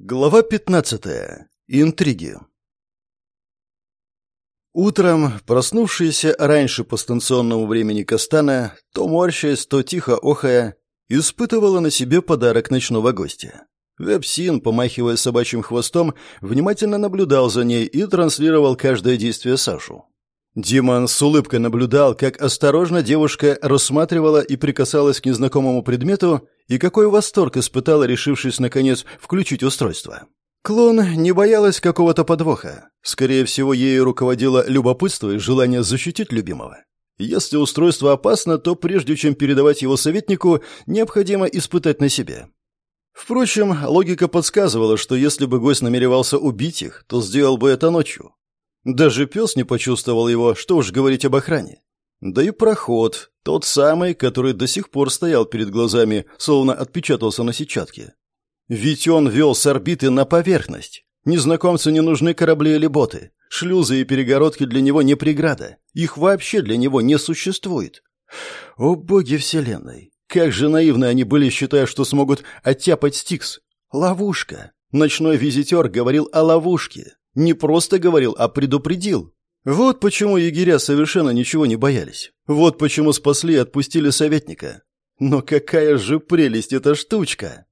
Глава 15. Интриги. Утром, проснувшаяся раньше по станционному времени Кастана, то морщаясь, то тихо охая, испытывала на себе подарок ночного гостя. Вепсин, помахивая собачьим хвостом, внимательно наблюдал за ней и транслировал каждое действие Сашу. Димон с улыбкой наблюдал, как осторожно девушка рассматривала и прикасалась к незнакомому предмету, и какой восторг испытала, решившись, наконец, включить устройство. Клон не боялась какого-то подвоха. Скорее всего, ею руководило любопытство и желание защитить любимого. Если устройство опасно, то прежде чем передавать его советнику, необходимо испытать на себе. Впрочем, логика подсказывала, что если бы гость намеревался убить их, то сделал бы это ночью. Даже пес не почувствовал его, что уж говорить об охране. Да и проход, тот самый, который до сих пор стоял перед глазами, словно отпечатался на сетчатке. Ведь он вел с орбиты на поверхность. Незнакомцу не нужны корабли или боты. Шлюзы и перегородки для него не преграда. Их вообще для него не существует. О боги вселенной! Как же наивны они были, считая, что смогут оттяпать Стикс. Ловушка. Ночной визитер говорил о ловушке. Не просто говорил, а предупредил. Вот почему егеря совершенно ничего не боялись. Вот почему спасли и отпустили советника. Но какая же прелесть эта штучка!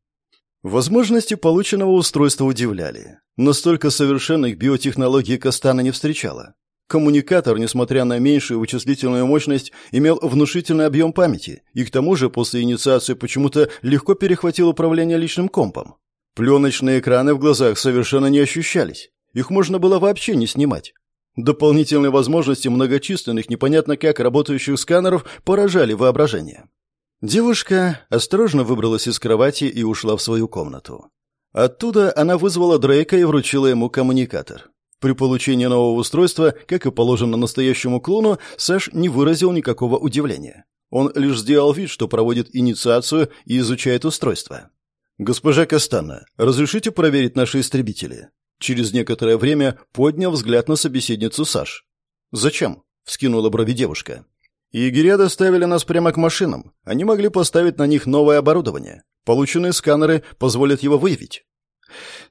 Возможности полученного устройства удивляли. Настолько совершенных биотехнологий Кастана не встречала. Коммуникатор, несмотря на меньшую вычислительную мощность, имел внушительный объем памяти, и к тому же после инициации почему-то легко перехватил управление личным компом. Пленочные экраны в глазах совершенно не ощущались. Их можно было вообще не снимать. Дополнительные возможности многочисленных, непонятно как работающих сканеров поражали воображение. Девушка осторожно выбралась из кровати и ушла в свою комнату. Оттуда она вызвала Дрейка и вручила ему коммуникатор. При получении нового устройства, как и положено настоящему клону, Саш не выразил никакого удивления. Он лишь сделал вид, что проводит инициацию и изучает устройство. «Госпожа Кастанна, разрешите проверить наши истребители?» Через некоторое время поднял взгляд на собеседницу Саш. «Зачем?» — вскинула брови девушка. «Егеря доставили нас прямо к машинам. Они могли поставить на них новое оборудование. Полученные сканеры позволят его выявить».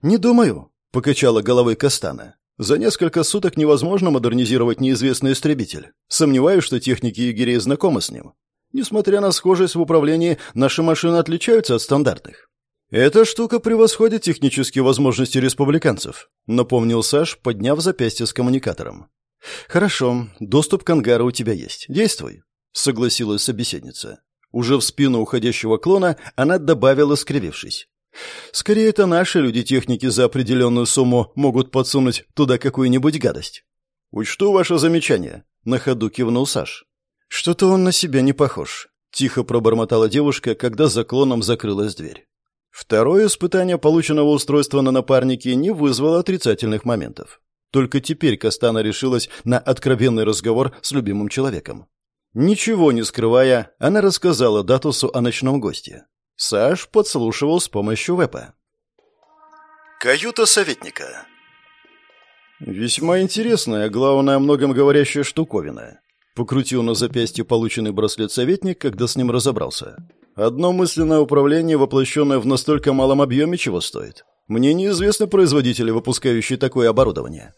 «Не думаю», — покачала головой Кастана. «За несколько суток невозможно модернизировать неизвестный истребитель. Сомневаюсь, что техники егерей знакомы с ним. Несмотря на схожесть в управлении, наши машины отличаются от стандартных. «Эта штука превосходит технические возможности республиканцев», напомнил Саш, подняв запястье с коммуникатором. «Хорошо, доступ к ангару у тебя есть. Действуй», согласилась собеседница. Уже в спину уходящего клона она добавила, скривившись. «Скорее, это наши люди-техники за определенную сумму могут подсунуть туда какую-нибудь гадость». «Учту ваше замечание», — на ходу кивнул Саш. «Что-то он на себя не похож», — тихо пробормотала девушка, когда за клоном закрылась дверь. Второе испытание полученного устройства на напарнике не вызвало отрицательных моментов. Только теперь Кастана решилась на откровенный разговор с любимым человеком. Ничего не скрывая, она рассказала Датусу о ночном госте. Саш подслушивал с помощью вепа. Каюта советника. Весьма интересная, главное, о многом говорящая штуковина. Покрутил на запястье полученный браслет советник, когда с ним разобрался. Одно мысленное управление, воплощенное в настолько малом объеме, чего стоит. Мне неизвестны производители, выпускающие такое оборудование.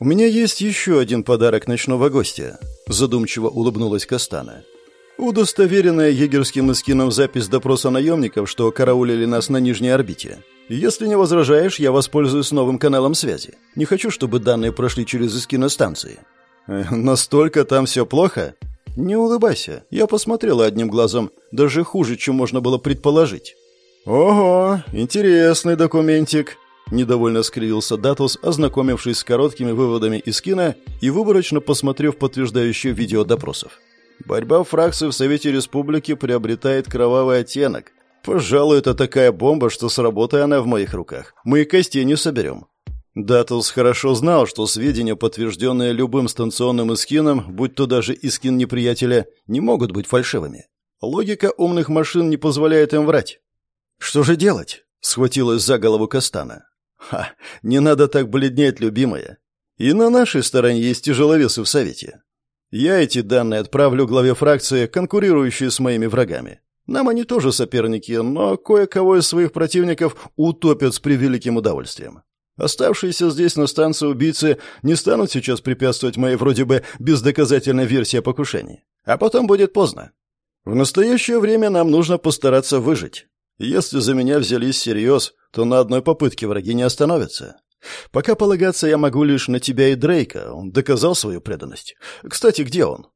У меня есть еще один подарок ночного гостя, задумчиво улыбнулась Кастана. Удостоверенная егерским эскином запись допроса наемников, что караулили нас на нижней орбите. Если не возражаешь, я воспользуюсь новым каналом связи. Не хочу, чтобы данные прошли через эскиностанции. Э, настолько там все плохо? «Не улыбайся. Я посмотрела одним глазом. Даже хуже, чем можно было предположить». «Ого, интересный документик», — недовольно скривился Датус, ознакомившись с короткими выводами из кино и выборочно посмотрев подтверждающие видео допросов. «Борьба фракций в Совете Республики приобретает кровавый оттенок. Пожалуй, это такая бомба, что сработая она в моих руках. Мы и костей не соберем. Даттлс хорошо знал, что сведения, подтвержденные любым станционным эскином, будь то даже искин неприятеля, не могут быть фальшивыми. Логика умных машин не позволяет им врать. «Что же делать?» — схватилась за голову Кастана. «Ха, не надо так бледнеть, любимая. И на нашей стороне есть тяжеловесы в Совете. Я эти данные отправлю главе фракции, конкурирующей с моими врагами. Нам они тоже соперники, но кое-кого из своих противников утопят с превеликим удовольствием. Оставшиеся здесь на станции убийцы не станут сейчас препятствовать моей вроде бы бездоказательной версии о покушении. А потом будет поздно. В настоящее время нам нужно постараться выжить. Если за меня взялись всерьез, то на одной попытке враги не остановятся. Пока полагаться я могу лишь на тебя и Дрейка. Он доказал свою преданность. Кстати, где он?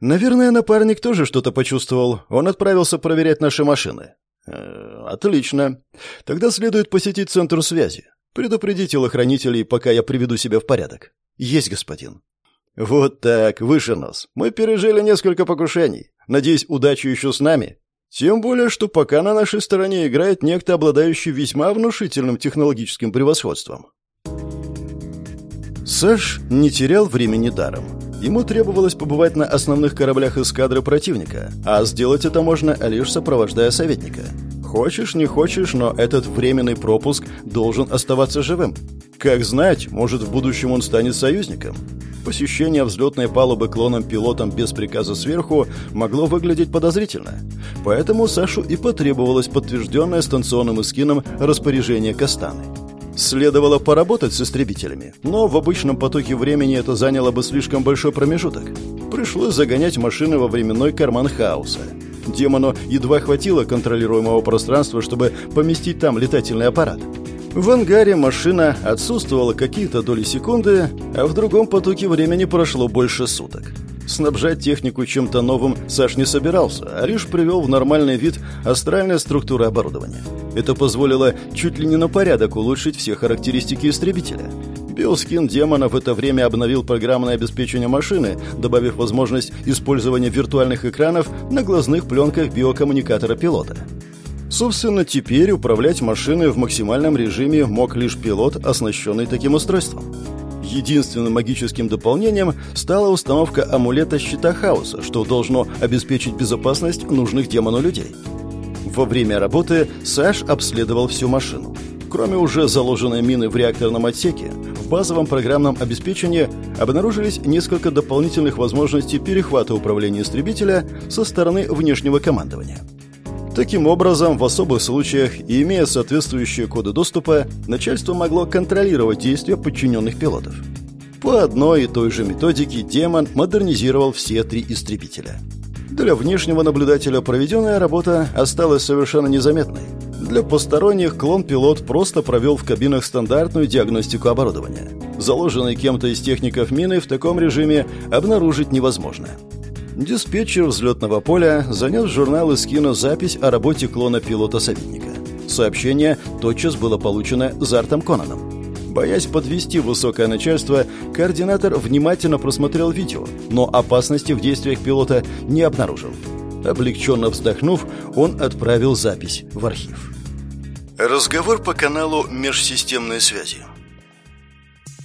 Наверное, напарник тоже что-то почувствовал. Он отправился проверять наши машины. Э, отлично. Тогда следует посетить центр связи. Предупредите телохранителей, пока я приведу себя в порядок. Есть, господин. Вот так, выше нос. Мы пережили несколько покушений. Надеюсь, удача еще с нами. Тем более, что пока на нашей стороне играет некто, обладающий весьма внушительным технологическим превосходством. Сэш не терял времени даром. Ему требовалось побывать на основных кораблях эскадры противника, а сделать это можно, лишь сопровождая советника. Хочешь, не хочешь, но этот временный пропуск должен оставаться живым. Как знать, может, в будущем он станет союзником. Посещение взлетной палубы клоном-пилотом без приказа сверху могло выглядеть подозрительно. Поэтому Сашу и потребовалось подтвержденное станционным эскином распоряжение Кастаны. Следовало поработать с истребителями, но в обычном потоке времени это заняло бы слишком большой промежуток. Пришлось загонять машины во временной карман хаоса. Демону едва хватило контролируемого пространства, чтобы поместить там летательный аппарат. В ангаре машина отсутствовала какие-то доли секунды, а в другом потоке времени прошло больше суток. Снабжать технику чем-то новым Саш не собирался, а лишь привел в нормальный вид астральная структура оборудования. Это позволило чуть ли не на порядок улучшить все характеристики истребителя. Биоскин демона в это время обновил программное обеспечение машины, добавив возможность использования виртуальных экранов на глазных пленках биокоммуникатора пилота. Собственно, теперь управлять машиной в максимальном режиме мог лишь пилот, оснащенный таким устройством. Единственным магическим дополнением стала установка амулета щита хаоса, что должно обеспечить безопасность нужных демону людей. Во время работы Саш обследовал всю машину. Кроме уже заложенной мины в реакторном отсеке, в базовом программном обеспечении обнаружились несколько дополнительных возможностей перехвата управления истребителя со стороны внешнего командования. Таким образом, в особых случаях и имея соответствующие коды доступа, начальство могло контролировать действия подчиненных пилотов. По одной и той же методике демон модернизировал все три истребителя. Для внешнего наблюдателя проведенная работа осталась совершенно незаметной. Для посторонних клон-пилот просто провел в кабинах стандартную диагностику оборудования. Заложенные кем-то из техников мины в таком режиме обнаружить невозможно. Диспетчер взлетного поля занес в журнал из кино запись о работе клона пилота-советника. Сообщение тотчас было получено Зартом Конаном. Боясь подвести высокое начальство, координатор внимательно просмотрел видео, но опасности в действиях пилота не обнаружил. Облегченно вздохнув, он отправил запись в архив. Разговор по каналу межсистемной связи.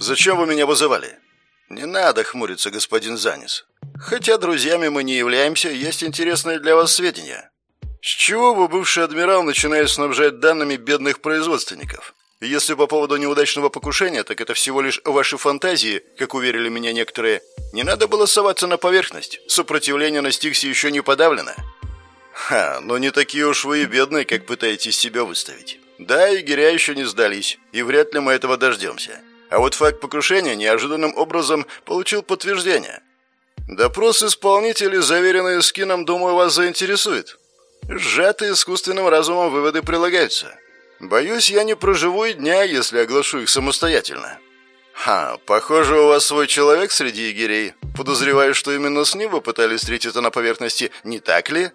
«Зачем вы меня вызывали?» «Не надо хмуриться, господин Занис. Хотя друзьями мы не являемся, есть интересные для вас сведения. С чего вы, бывший адмирал, начинаете снабжать данными бедных производственников? Если по поводу неудачного покушения, так это всего лишь ваши фантазии, как уверили меня некоторые. Не надо было соваться на поверхность. Сопротивление на Стиксе еще не подавлено. Ха, но не такие уж вы и бедные, как пытаетесь себя выставить. Да, егеря еще не сдались, и вряд ли мы этого дождемся. А вот факт покушения неожиданным образом получил подтверждение. Допрос исполнителей, заверенный скином, думаю, вас заинтересует. Сжатые искусственным разумом выводы прилагаются. Боюсь, я не проживу и дня, если оглашу их самостоятельно. Ха, похоже, у вас свой человек среди егерей. Подозреваю, что именно с ним вы пытались встретиться на поверхности, не так ли?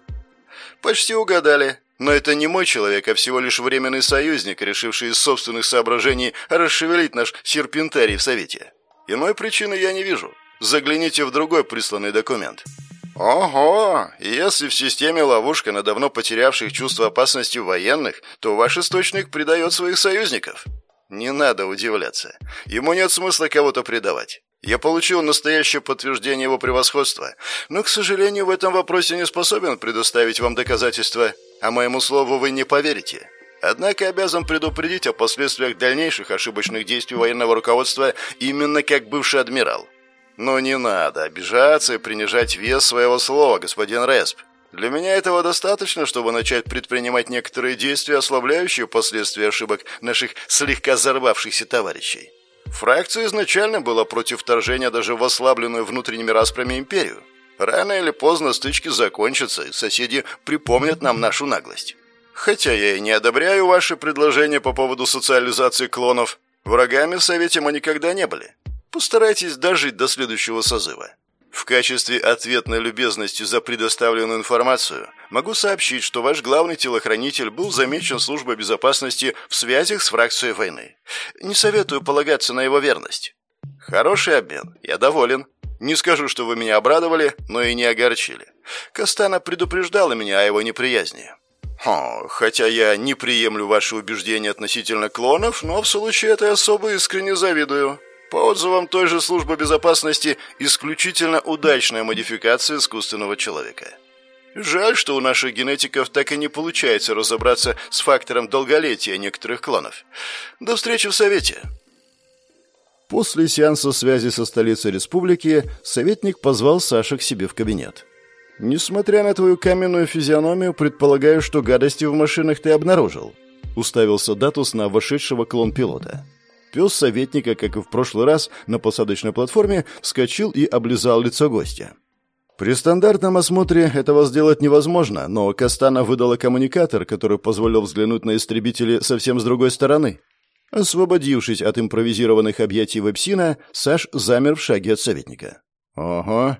Почти угадали. Но это не мой человек, а всего лишь временный союзник, решивший из собственных соображений расшевелить наш серпентарий в Совете. Иной причины я не вижу. Загляните в другой присланный документ. Ого! Если в системе ловушка на давно потерявших чувство опасности военных, то ваш источник предает своих союзников. Не надо удивляться. Ему нет смысла кого-то предавать. Я получил настоящее подтверждение его превосходства, но, к сожалению, в этом вопросе не способен предоставить вам доказательства, а моему слову вы не поверите. Однако обязан предупредить о последствиях дальнейших ошибочных действий военного руководства именно как бывший адмирал. Но не надо обижаться и принижать вес своего слова, господин Респ. Для меня этого достаточно, чтобы начать предпринимать некоторые действия, ослабляющие последствия ошибок наших слегка взорвавшихся товарищей. Фракция изначально была против вторжения даже в ослабленную внутренними распрями империю. Рано или поздно стычки закончатся, и соседи припомнят нам нашу наглость. Хотя я и не одобряю ваши предложения по поводу социализации клонов, врагами в Совете мы никогда не были. Постарайтесь дожить до следующего созыва. В качестве ответной любезности за предоставленную информацию могу сообщить, что ваш главный телохранитель был замечен службой безопасности в связях с фракцией войны. Не советую полагаться на его верность. Хороший обмен, я доволен. Не скажу, что вы меня обрадовали, но и не огорчили. Кастана предупреждала меня о его неприязни. О, хотя я не приемлю ваши убеждения относительно клонов, но в случае этой особо искренне завидую. По отзывам той же службы безопасности, исключительно удачная модификация искусственного человека. Жаль, что у наших генетиков так и не получается разобраться с фактором долголетия некоторых клонов. До встречи в Совете. После сеанса связи со столицей республики советник позвал Саша к себе в кабинет. «Несмотря на твою каменную физиономию, предполагаю, что гадости в машинах ты обнаружил», — уставился Датус на вошедшего клон пилота. Пес советника, как и в прошлый раз, на посадочной платформе вскочил и облизал лицо гостя. При стандартном осмотре этого сделать невозможно, но Кастана выдала коммуникатор, который позволил взглянуть на истребители совсем с другой стороны. Освободившись от импровизированных объятий вебсина, Саш замер в шаге от советника. «Ого,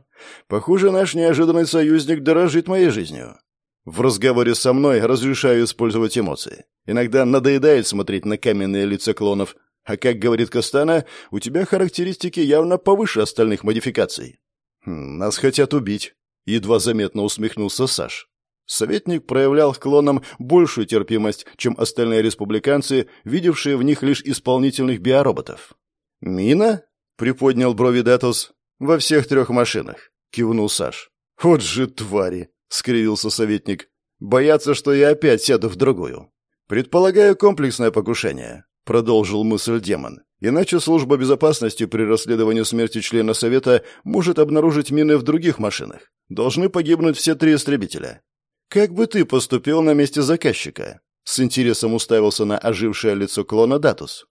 похоже, наш неожиданный союзник дорожит моей жизнью. В разговоре со мной разрешаю использовать эмоции. Иногда надоедает смотреть на каменные лица клонов, а как говорит Кастана, у тебя характеристики явно повыше остальных модификаций. Хм, нас хотят убить, едва заметно усмехнулся Саш. Советник проявлял к клонам большую терпимость, чем остальные республиканцы, видевшие в них лишь исполнительных биороботов. «Мина?» — приподнял брови Датус. «Во всех трех машинах», — кивнул Саш. «Вот же твари!» — скривился советник. «Боятся, что я опять сяду в другую. Предполагаю комплексное покушение», — продолжил мысль демон. «Иначе служба безопасности при расследовании смерти члена Совета может обнаружить мины в других машинах. Должны погибнуть все три истребителя. «Как бы ты поступил на месте заказчика?» С интересом уставился на ожившее лицо клона Датус.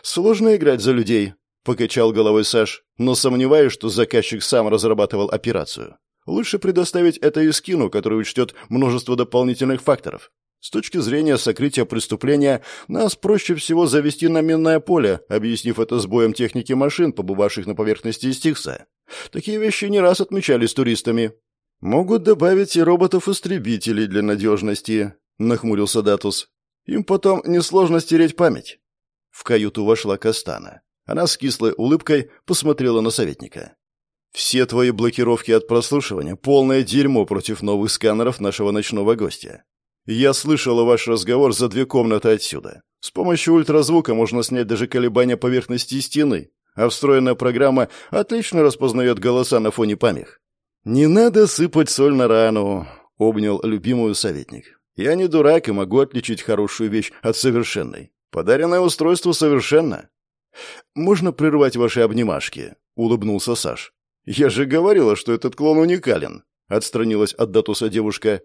«Сложно играть за людей», — покачал головой Саш, но сомневаюсь, что заказчик сам разрабатывал операцию. Лучше предоставить это Искину, который учтет множество дополнительных факторов. С точки зрения сокрытия преступления, нас проще всего завести на минное поле, объяснив это сбоем техники машин, побывавших на поверхности Стикса. Такие вещи не раз отмечались туристами. «Могут добавить и роботов-истребителей для надежности», — нахмурился Датус. «Им потом несложно стереть память». В каюту вошла Кастана. Она с кислой улыбкой посмотрела на советника. «Все твои блокировки от прослушивания — полное дерьмо против новых сканеров нашего ночного гостя. Я слышала ваш разговор за две комнаты отсюда. С помощью ультразвука можно снять даже колебания поверхности стены, а встроенная программа отлично распознает голоса на фоне помех. «Не надо сыпать соль на рану», — обнял любимую советник. «Я не дурак и могу отличить хорошую вещь от совершенной. Подаренное устройство совершенно». «Можно прервать ваши обнимашки?» — улыбнулся Саш. «Я же говорила, что этот клон уникален», — отстранилась от Датуса девушка.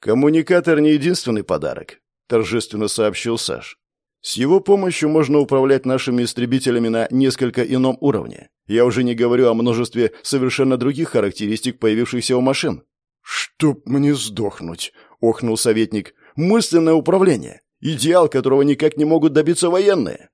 «Коммуникатор не единственный подарок», — торжественно сообщил Саш. С его помощью можно управлять нашими истребителями на несколько ином уровне. Я уже не говорю о множестве совершенно других характеристик, появившихся у машин. «Чтоб мне сдохнуть!» — охнул советник. «Мысленное управление. Идеал, которого никак не могут добиться военные».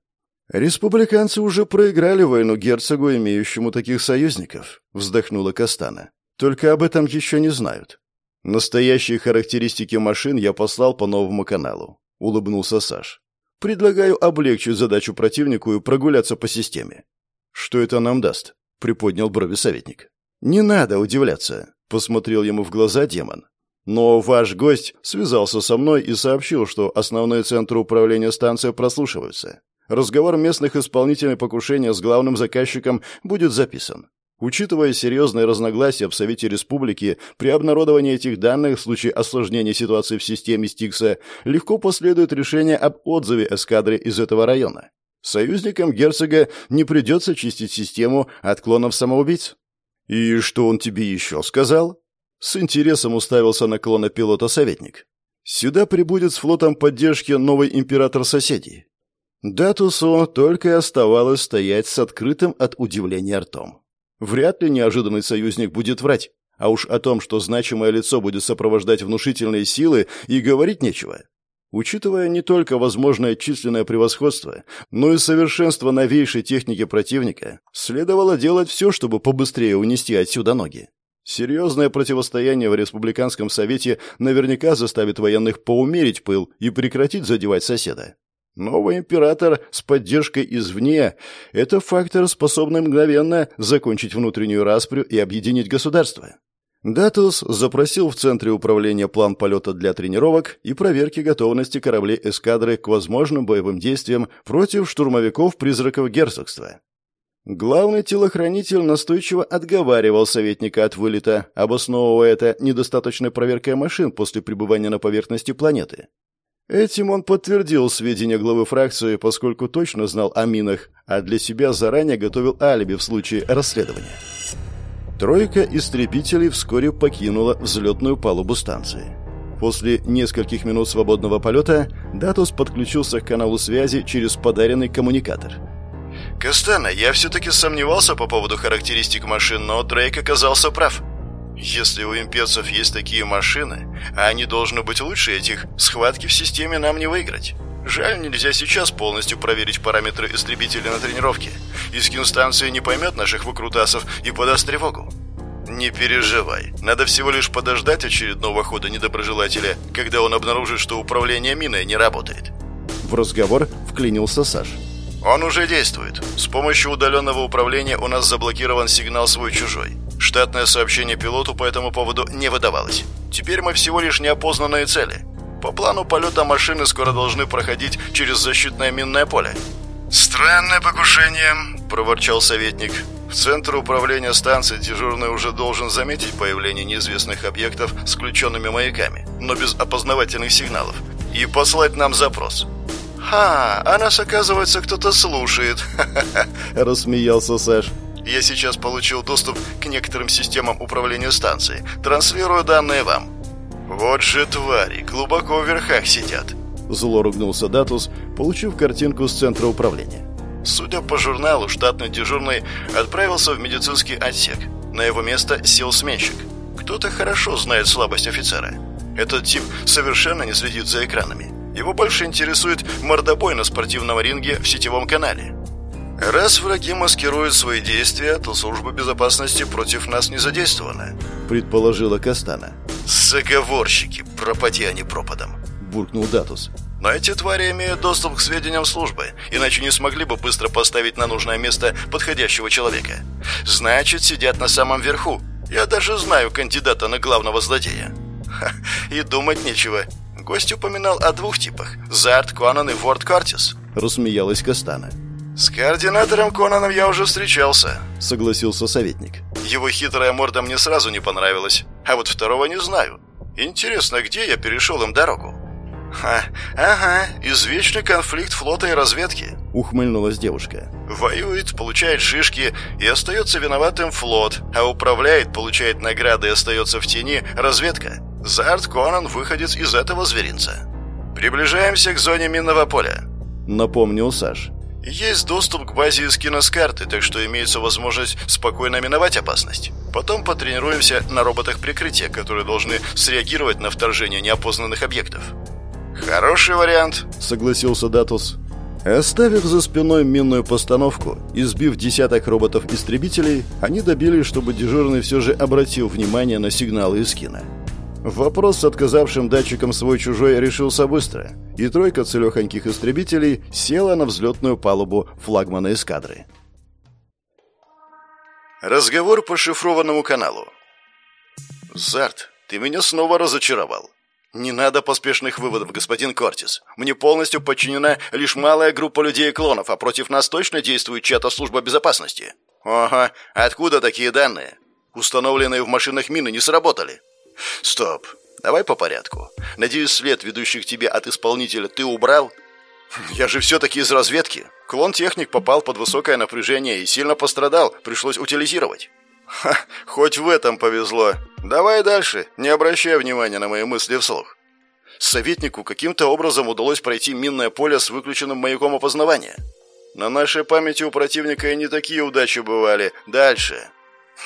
«Республиканцы уже проиграли войну герцогу, имеющему таких союзников», — вздохнула Кастана. «Только об этом еще не знают. Настоящие характеристики машин я послал по новому каналу», — улыбнулся Саш. Предлагаю облегчить задачу противнику и прогуляться по системе. Что это нам даст? приподнял брови советник. Не надо удивляться, посмотрел ему в глаза демон. Но ваш гость связался со мной и сообщил, что основные центры управления станцией прослушиваются. Разговор местных исполнителей покушения с главным заказчиком будет записан. Учитывая серьезные разногласия в Совете Республики, при обнародовании этих данных в случае осложнения ситуации в системе Стикса легко последует решение об отзыве эскадры из этого района. Союзникам герцога не придется чистить систему от клонов самоубийц. «И что он тебе еще сказал?» С интересом уставился на клона пилота советник. Сюда прибудет с флотом поддержки новый император соседей. Датусу только и оставалось стоять с открытым от удивления ртом. Вряд ли неожиданный союзник будет врать, а уж о том, что значимое лицо будет сопровождать внушительные силы, и говорить нечего. Учитывая не только возможное численное превосходство, но и совершенство новейшей техники противника, следовало делать все, чтобы побыстрее унести отсюда ноги. Серьезное противостояние в Республиканском Совете наверняка заставит военных поумерить пыл и прекратить задевать соседа. Новый император с поддержкой извне – это фактор, способный мгновенно закончить внутреннюю распрю и объединить государство. Датус запросил в Центре управления план полета для тренировок и проверки готовности кораблей эскадры к возможным боевым действиям против штурмовиков-призраков герцогства. Главный телохранитель настойчиво отговаривал советника от вылета, обосновывая это недостаточной проверкой машин после пребывания на поверхности планеты. Этим он подтвердил сведения главы фракции, поскольку точно знал о минах, а для себя заранее готовил алиби в случае расследования. Тройка истребителей вскоре покинула взлетную палубу станции. После нескольких минут свободного полета Датус подключился к каналу связи через подаренный коммуникатор – Кастана, я все-таки сомневался по поводу характеристик машин, но Дрейк оказался прав. Если у имперцев есть такие машины, а они должны быть лучше этих, схватки в системе нам не выиграть. Жаль, нельзя сейчас полностью проверить параметры истребителя на тренировке. Искин станции не поймет наших выкрутасов и подаст тревогу. Не переживай. Надо всего лишь подождать очередного хода недоброжелателя, когда он обнаружит, что управление миной не работает. В разговор вклинился Саш. Он уже действует. С помощью удаленного управления у нас заблокирован сигнал свой-чужой. Штатное сообщение пилоту по этому поводу не выдавалось. Теперь мы всего лишь неопознанные цели. По плану полета машины скоро должны проходить через защитное минное поле. «Странное покушение», – проворчал советник. В центр управления станции дежурный уже должен заметить появление неизвестных объектов с включенными маяками, но без опознавательных сигналов, и послать нам запрос. «Ха, а нас, оказывается, кто-то слушает», — рассмеялся Сэш. «Я сейчас получил доступ к некоторым системам управления станцией. Транслирую данные вам». «Вот же твари, глубоко в верхах сидят», — зло ругнулся Датус, получив картинку с центра управления. Судя по журналу, штатный дежурный отправился в медицинский отсек. На его место сел сменщик. Кто-то хорошо знает слабость офицера. Этот тип совершенно не следит за экранами. Его больше интересует мордобой на спортивном ринге в сетевом канале. Раз враги маскируют свои действия, то служба безопасности против нас не задействована, предположила Кастана. Заговорщики, пропади они пропадом, буркнул Датус. Но эти твари имеют доступ к сведениям службы, иначе не смогли бы быстро поставить на нужное место подходящего человека. Значит, сидят на самом верху. Я даже знаю кандидата на главного злодея. Ха, и думать нечего. Гость упоминал о двух типах – Зарт, Конан и Ворд Картис. Рассмеялась Кастана. «С координатором Конаном я уже встречался», — согласился советник. «Его хитрая морда мне сразу не понравилась, а вот второго не знаю. Интересно, где я перешел им дорогу?» «Ха, ага, извечный конфликт флота и разведки», — ухмыльнулась девушка. «Воюет, получает шишки и остается виноватым флот, а управляет, получает награды и остается в тени разведка. Зарт Конан выходец из этого зверинца. Приближаемся к зоне минного поля. Напомнил Саш. Есть доступ к базе из киноскарты, так что имеется возможность спокойно миновать опасность. Потом потренируемся на роботах прикрытия, которые должны среагировать на вторжение неопознанных объектов. Хороший вариант, согласился Датус. Оставив за спиной минную постановку и сбив десяток роботов-истребителей, они добились, чтобы дежурный все же обратил внимание на сигналы кино. Вопрос с отказавшим датчиком свой-чужой решился быстро, и тройка целехоньких истребителей села на взлетную палубу флагмана эскадры. Разговор по шифрованному каналу. «Зарт, ты меня снова разочаровал. Не надо поспешных выводов, господин Кортис. Мне полностью подчинена лишь малая группа людей и клонов, а против нас точно действует чья-то служба безопасности. Ага, откуда такие данные? Установленные в машинах мины не сработали. «Стоп. Давай по порядку. Надеюсь, след, ведущий к тебе от исполнителя, ты убрал?» «Я же все-таки из разведки. Клон-техник попал под высокое напряжение и сильно пострадал, пришлось утилизировать». Ха, хоть в этом повезло. Давай дальше, не обращай внимания на мои мысли вслух. Советнику каким-то образом удалось пройти минное поле с выключенным маяком опознавания. На нашей памяти у противника и не такие удачи бывали. Дальше.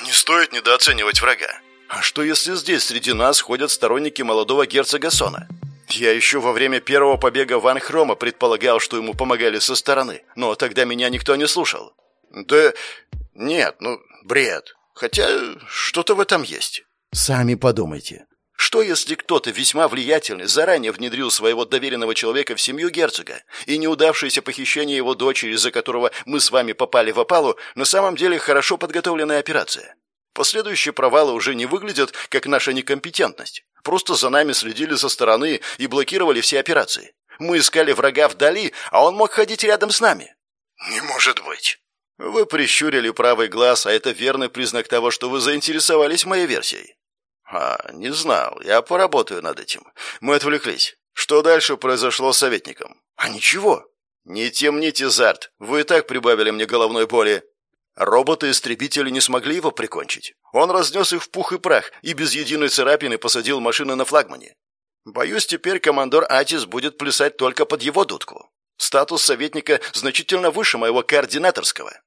Не стоит недооценивать врага. А что если здесь среди нас ходят сторонники молодого герцога Сона? Я еще во время первого побега Ван Хрома предполагал, что ему помогали со стороны, но тогда меня никто не слушал. Да нет, ну, бред. Хотя что-то в этом есть. Сами подумайте. Что если кто-то весьма влиятельный заранее внедрил своего доверенного человека в семью герцога, и неудавшееся похищение его дочери, из-за которого мы с вами попали в опалу, на самом деле хорошо подготовленная операция? Последующие провалы уже не выглядят как наша некомпетентность. Просто за нами следили со стороны и блокировали все операции. Мы искали врага вдали, а он мог ходить рядом с нами. Не может быть. Вы прищурили правый глаз, а это верный признак того, что вы заинтересовались моей версией. А, не знал. Я поработаю над этим. Мы отвлеклись. Что дальше произошло с советником? А ничего. Не темните, Зарт. Вы и так прибавили мне головной боли. Роботы-истребители не смогли его прикончить. Он разнес их в пух и прах и без единой царапины посадил машины на флагмане. Боюсь, теперь командор Атис будет плясать только под его дудку. Статус советника значительно выше моего координаторского.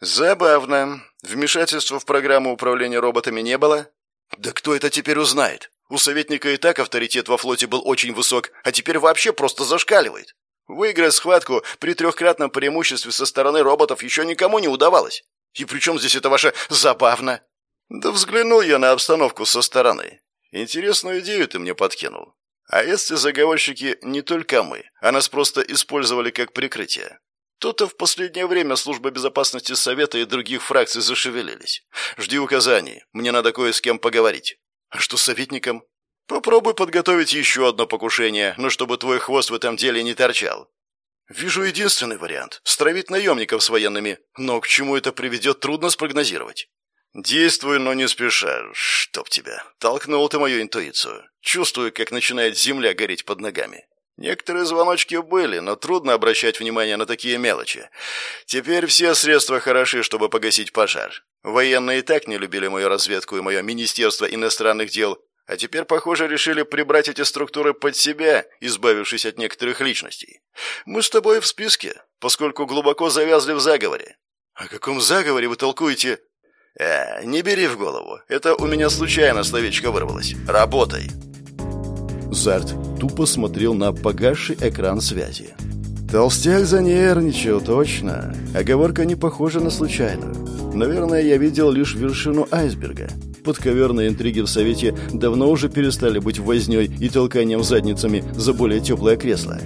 Забавно. Вмешательства в программу управления роботами не было? Да кто это теперь узнает? У советника и так авторитет во флоте был очень высок, а теперь вообще просто зашкаливает. Выиграть схватку при трехкратном преимуществе со стороны роботов еще никому не удавалось. И при чем здесь это ваше «забавно»? Да взглянул я на обстановку со стороны. Интересную идею ты мне подкинул. А если заговорщики не только мы, а нас просто использовали как прикрытие? То-то в последнее время служба безопасности Совета и других фракций зашевелились. Жди указаний, мне надо кое с кем поговорить. А что с советником? Попробуй подготовить еще одно покушение, но чтобы твой хвост в этом деле не торчал. Вижу единственный вариант – стравить наемников с военными, но к чему это приведет, трудно спрогнозировать. Действуй, но не спеша, чтоб тебя. Толкнул ты мою интуицию. Чувствую, как начинает земля гореть под ногами. Некоторые звоночки были, но трудно обращать внимание на такие мелочи. Теперь все средства хороши, чтобы погасить пожар. Военные и так не любили мою разведку и мое Министерство иностранных дел, а теперь, похоже, решили прибрать эти структуры под себя, избавившись от некоторых личностей. Мы с тобой в списке, поскольку глубоко завязли в заговоре. О каком заговоре вы толкуете? Э, не бери в голову. Это у меня случайно словечко вырвалось. Работай. Зарт тупо смотрел на погасший экран связи. Толстяк занервничал, точно. Оговорка не похожа на случайную. Наверное, я видел лишь вершину айсберга. Подковерные интриги в Совете давно уже перестали быть вознёй и толканием задницами за более теплое кресло.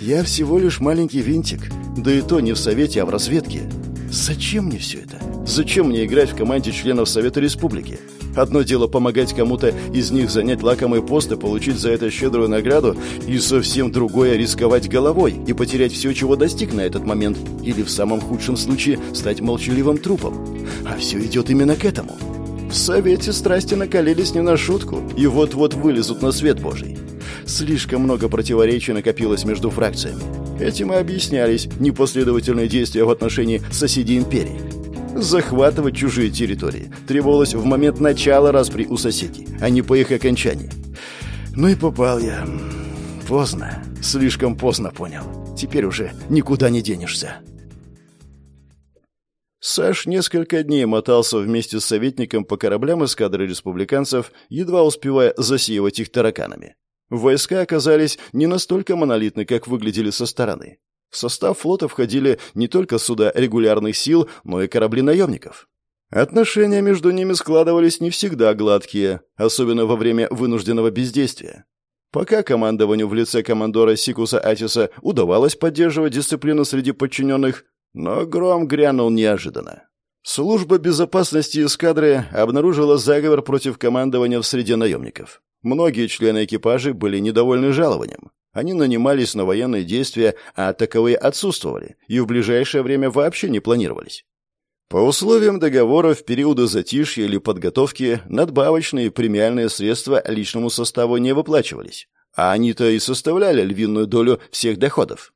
Я всего лишь маленький винтик, да и то не в Совете, а в разведке. Зачем мне все это? Зачем мне играть в команде членов Совета Республики? Одно дело помогать кому-то из них занять лакомый пост и получить за это щедрую награду, и совсем другое рисковать головой и потерять все, чего достиг на этот момент, или в самом худшем случае стать молчаливым трупом. А все идет именно к этому. В Совете страсти накалились не на шутку и вот-вот вылезут на свет Божий. Слишком много противоречий накопилось между фракциями. Этим и объяснялись непоследовательные действия в отношении соседей империи. Захватывать чужие территории требовалось в момент начала распри у соседей, а не по их окончании. Ну и попал я. Поздно. Слишком поздно понял. Теперь уже никуда не денешься. Саш несколько дней мотался вместе с советником по кораблям эскадры республиканцев, едва успевая засеивать их тараканами. Войска оказались не настолько монолитны, как выглядели со стороны. В состав флота входили не только суда регулярных сил, но и корабли наемников. Отношения между ними складывались не всегда гладкие, особенно во время вынужденного бездействия. Пока командованию в лице командора Сикуса Атиса удавалось поддерживать дисциплину среди подчиненных, но гром грянул неожиданно. Служба безопасности эскадры обнаружила заговор против командования в среде наемников. Многие члены экипажей были недовольны жалованием. Они нанимались на военные действия, а таковые отсутствовали и в ближайшее время вообще не планировались. По условиям договора в периоды затишья или подготовки надбавочные премиальные средства личному составу не выплачивались, а они-то и составляли львиную долю всех доходов.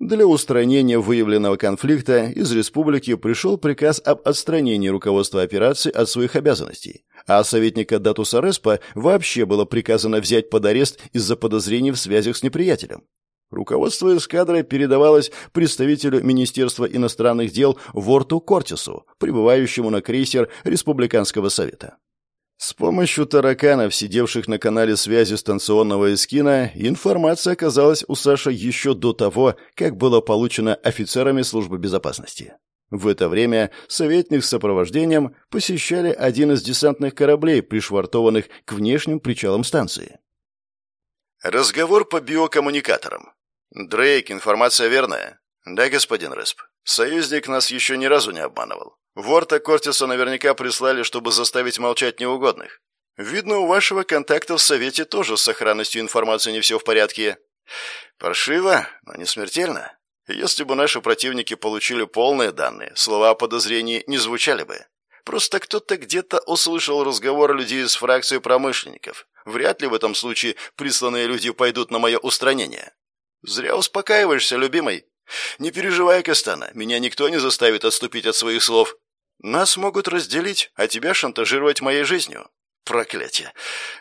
Для устранения выявленного конфликта из республики пришел приказ об отстранении руководства операции от своих обязанностей, а советника Датуса Респа вообще было приказано взять под арест из-за подозрений в связях с неприятелем. Руководство эскадрой передавалось представителю Министерства иностранных дел Ворту Кортису, прибывающему на крейсер Республиканского совета. С помощью тараканов, сидевших на канале связи станционного эскина, информация оказалась у Саши еще до того, как была получена офицерами службы безопасности. В это время советник с сопровождением посещали один из десантных кораблей, пришвартованных к внешним причалам станции. Разговор по биокоммуникаторам. Дрейк, информация верная? Да, господин Респ. Союзник нас еще ни разу не обманывал. Ворта Кортиса наверняка прислали, чтобы заставить молчать неугодных. Видно, у вашего контакта в Совете тоже с сохранностью информации не все в порядке. Паршиво, но не смертельно. Если бы наши противники получили полные данные, слова о подозрении не звучали бы. Просто кто-то где-то услышал разговор людей из фракции промышленников. Вряд ли в этом случае присланные люди пойдут на мое устранение. Зря успокаиваешься, любимый. Не переживай, Кастана, меня никто не заставит отступить от своих слов. Нас могут разделить, а тебя шантажировать моей жизнью. Проклятие.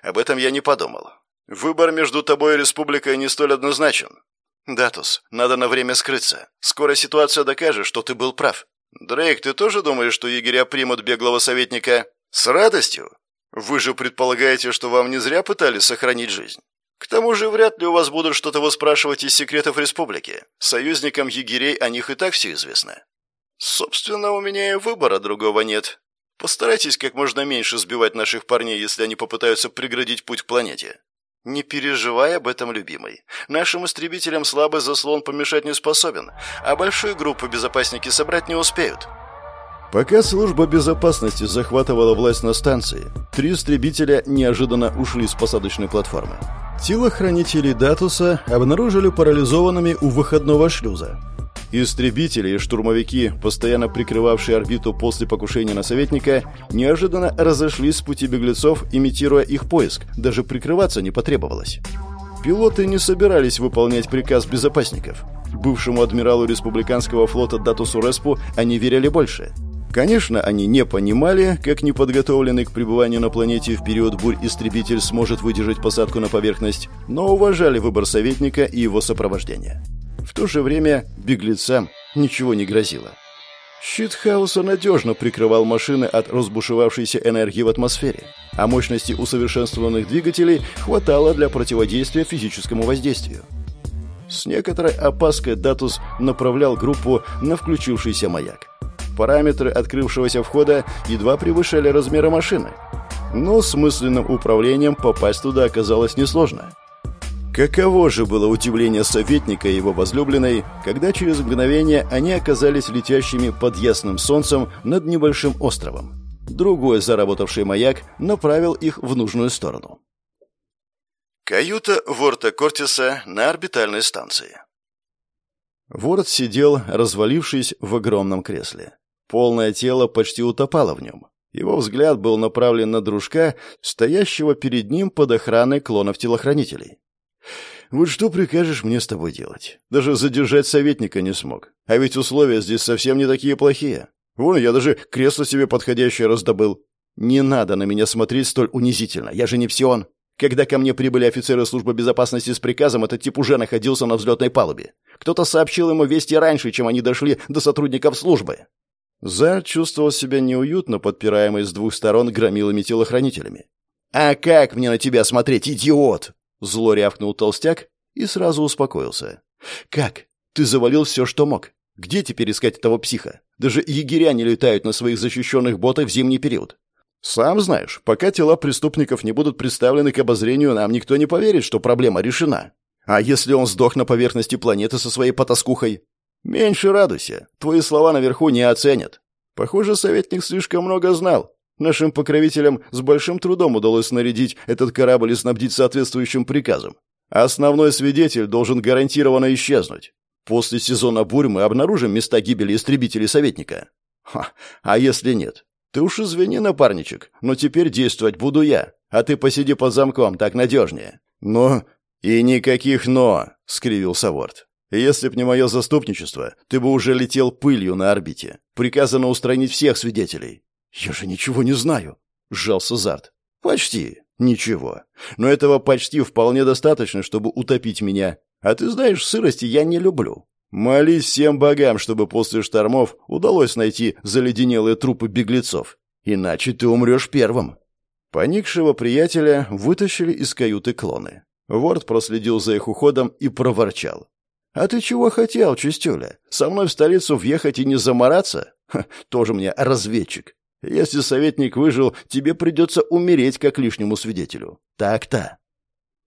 Об этом я не подумал. Выбор между тобой и республикой не столь однозначен. Датус, надо на время скрыться. Скоро ситуация докажет, что ты был прав. Дрейк, ты тоже думаешь, что егеря примут беглого советника? С радостью. Вы же предполагаете, что вам не зря пытались сохранить жизнь. К тому же вряд ли у вас будут что-то выспрашивать из секретов республики. Союзникам егерей о них и так все известно. Собственно, у меня и выбора другого нет. Постарайтесь как можно меньше сбивать наших парней, если они попытаются преградить путь к планете. Не переживай об этом, любимый. Нашим истребителям слабый заслон помешать не способен, а большую группу безопасники собрать не успеют. Пока служба безопасности захватывала власть на станции, три истребителя неожиданно ушли с посадочной платформы. Телохранители Датуса обнаружили парализованными у выходного шлюза. Истребители и штурмовики, постоянно прикрывавшие орбиту после покушения на советника, неожиданно разошлись с пути беглецов, имитируя их поиск, даже прикрываться не потребовалось. Пилоты не собирались выполнять приказ безопасников. Бывшему адмиралу республиканского флота Датусу Респу они верили больше. Конечно, они не понимали, как неподготовленный к пребыванию на планете в период бурь истребитель сможет выдержать посадку на поверхность, но уважали выбор советника и его сопровождения. В то же время беглецам ничего не грозило. Щит хаоса надежно прикрывал машины от разбушевавшейся энергии в атмосфере, а мощности усовершенствованных двигателей хватало для противодействия физическому воздействию. С некоторой опаской Датус направлял группу на включившийся маяк. Параметры открывшегося входа едва превышали размеры машины, но с мысленным управлением попасть туда оказалось несложно – Каково же было удивление советника и его возлюбленной, когда через мгновение они оказались летящими под ясным солнцем над небольшим островом. Другой заработавший маяк направил их в нужную сторону. Каюта Ворта Кортиса на орбитальной станции. Ворд сидел, развалившись в огромном кресле. Полное тело почти утопало в нем. Его взгляд был направлен на дружка, стоящего перед ним под охраной клонов-телохранителей. Вот что прикажешь мне с тобой делать? Даже задержать советника не смог. А ведь условия здесь совсем не такие плохие. Вон, я даже кресло себе подходящее раздобыл. Не надо на меня смотреть столь унизительно. Я же не псион. Когда ко мне прибыли офицеры службы безопасности с приказом, этот тип уже находился на взлетной палубе. Кто-то сообщил ему вести раньше, чем они дошли до сотрудников службы. Зар чувствовал себя неуютно, подпираемый с двух сторон громилами-телохранителями. «А как мне на тебя смотреть, идиот?» Зло рявкнул толстяк и сразу успокоился. «Как? Ты завалил все, что мог. Где теперь искать этого психа? Даже егеря не летают на своих защищенных ботах в зимний период. Сам знаешь, пока тела преступников не будут представлены к обозрению, нам никто не поверит, что проблема решена. А если он сдох на поверхности планеты со своей потаскухой? Меньше радуйся, твои слова наверху не оценят. Похоже, советник слишком много знал, Нашим покровителям с большим трудом удалось снарядить этот корабль и снабдить соответствующим приказом. Основной свидетель должен гарантированно исчезнуть. После сезона бурь мы обнаружим места гибели истребителей советника. Ха, а если нет? Ты уж извини, напарничек, но теперь действовать буду я, а ты посиди под замком, так надежнее. Но... И никаких «но», — скривился Ворд. Если б не мое заступничество, ты бы уже летел пылью на орбите. Приказано устранить всех свидетелей». «Я же ничего не знаю», — сжался Зарт. «Почти. Ничего. Но этого почти вполне достаточно, чтобы утопить меня. А ты знаешь, сырости я не люблю. Молись всем богам, чтобы после штормов удалось найти заледенелые трупы беглецов. Иначе ты умрешь первым». Поникшего приятеля вытащили из каюты клоны. Ворд проследил за их уходом и проворчал. «А ты чего хотел, Чистюля? Со мной в столицу въехать и не замораться? Ха, тоже мне разведчик. Если советник выжил, тебе придется умереть как лишнему свидетелю. Так-то».